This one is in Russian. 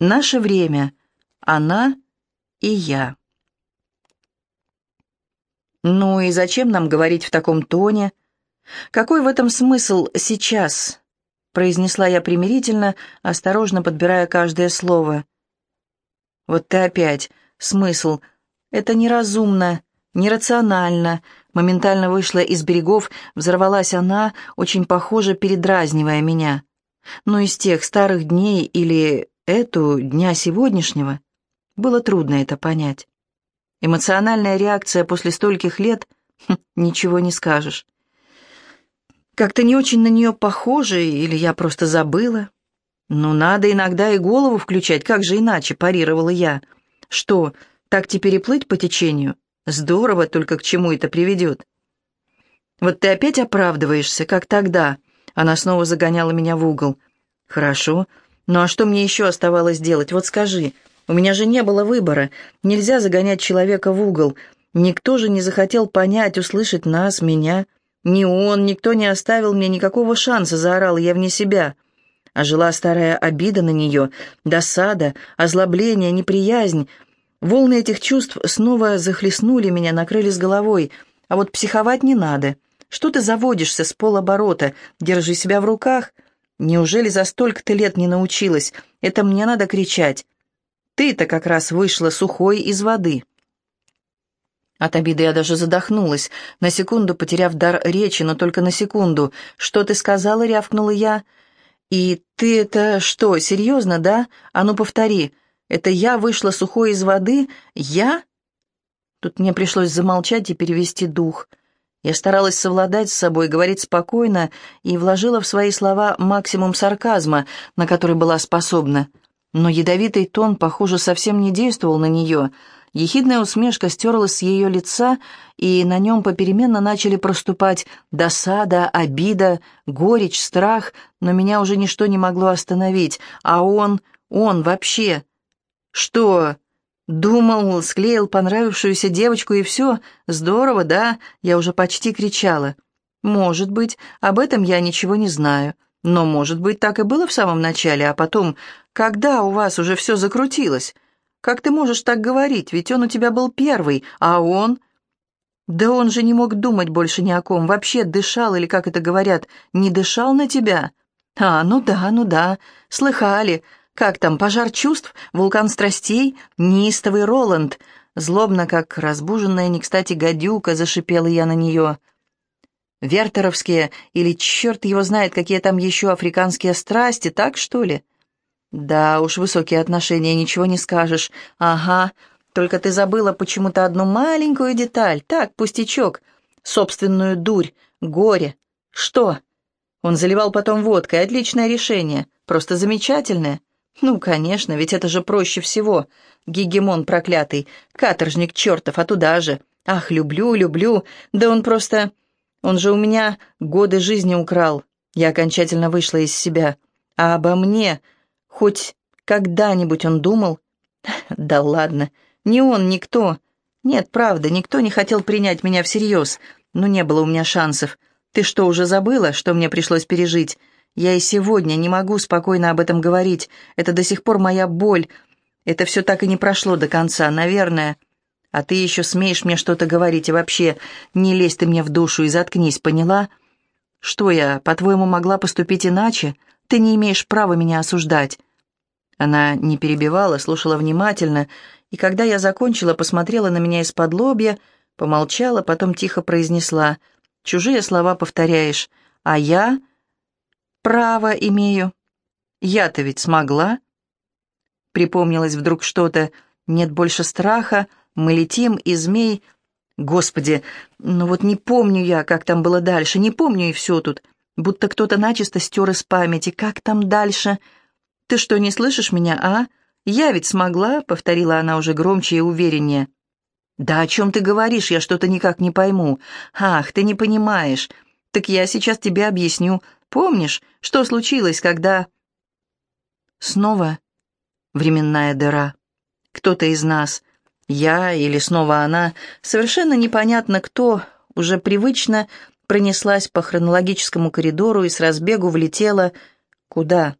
Наше время. Она и я. Ну и зачем нам говорить в таком тоне? Какой в этом смысл сейчас? произнесла я примирительно, осторожно подбирая каждое слово. Вот ты опять. Смысл. Это неразумно, нерационально. Моментально вышла из берегов, взорвалась она, очень похоже, передразнивая меня. Но из тех старых дней или эту дня сегодняшнего было трудно это понять. Эмоциональная реакция после стольких лет хм, ничего не скажешь. Как-то не очень на нее похоже, или я просто забыла. «Ну, надо иногда и голову включать, как же иначе?» – парировала я. «Что, так теперь и плыть по течению? Здорово, только к чему это приведет?» «Вот ты опять оправдываешься, как тогда». Она снова загоняла меня в угол. «Хорошо. Ну а что мне еще оставалось делать? Вот скажи. У меня же не было выбора. Нельзя загонять человека в угол. Никто же не захотел понять, услышать нас, меня. Ни он, никто не оставил мне никакого шанса, заорал я вне себя. А жила старая обида на нее, досада, озлобление, неприязнь. Волны этих чувств снова захлестнули меня, накрыли с головой. А вот психовать не надо. Что ты заводишься с полоборота? Держи себя в руках. Неужели за столько-то лет не научилась? Это мне надо кричать. Ты-то как раз вышла сухой из воды. От обиды я даже задохнулась, на секунду потеряв дар речи, но только на секунду. «Что ты сказала?» — рявкнула я. «И ты это что, серьезно, да? А ну повтори. Это я вышла сухой из воды? Я?» Тут мне пришлось замолчать и перевести дух. Я старалась совладать с собой, говорить спокойно и вложила в свои слова максимум сарказма, на который была способна. Но ядовитый тон, похоже, совсем не действовал на нее. Ехидная усмешка стерлась с ее лица, и на нем попеременно начали проступать досада, обида, горечь, страх, но меня уже ничто не могло остановить. А он, он вообще... Что? Думал, склеил понравившуюся девочку и все? Здорово, да? Я уже почти кричала. Может быть, об этом я ничего не знаю. Но, может быть, так и было в самом начале, а потом, когда у вас уже все закрутилось? Как ты можешь так говорить, ведь он у тебя был первый, а он... Да он же не мог думать больше ни о ком, вообще дышал, или, как это говорят, не дышал на тебя. А, ну да, ну да, слыхали. Как там, пожар чувств, вулкан страстей, неистовый Роланд. Злобно, как разбуженная не кстати гадюка, зашипела я на нее. Вертеровские или черт его знает, какие там еще африканские страсти, так что ли? Да уж, высокие отношения, ничего не скажешь. Ага, только ты забыла почему-то одну маленькую деталь. Так, пустячок. Собственную дурь, горе. Что? Он заливал потом водкой. Отличное решение. Просто замечательное. Ну, конечно, ведь это же проще всего. Гегемон проклятый, каторжник чертов, а туда же. Ах, люблю, люблю. Да он просто... Он же у меня годы жизни украл. Я окончательно вышла из себя. А обо мне хоть когда-нибудь он думал? Да ладно, не он, никто. Нет, правда, никто не хотел принять меня всерьез, но не было у меня шансов. Ты что, уже забыла, что мне пришлось пережить? Я и сегодня не могу спокойно об этом говорить. Это до сих пор моя боль. Это все так и не прошло до конца, наверное. А ты еще смеешь мне что-то говорить, и вообще не лезь ты мне в душу и заткнись, поняла? Что я, по-твоему, могла поступить иначе? Ты не имеешь права меня осуждать». Она не перебивала, слушала внимательно, и когда я закончила, посмотрела на меня из-под лобья, помолчала, потом тихо произнесла «Чужие слова повторяешь, а я право имею. Я-то ведь смогла». Припомнилось вдруг что-то «Нет больше страха», мы летим, и змей... Господи, ну вот не помню я, как там было дальше, не помню и все тут. Будто кто-то начисто стер из памяти. Как там дальше? Ты что, не слышишь меня, а? Я ведь смогла, — повторила она уже громче и увереннее. Да о чем ты говоришь, я что-то никак не пойму. Ах, ты не понимаешь. Так я сейчас тебе объясню. Помнишь, что случилось, когда... Снова временная дыра. Кто-то из нас я или снова она, совершенно непонятно кто, уже привычно пронеслась по хронологическому коридору и с разбегу влетела... Куда?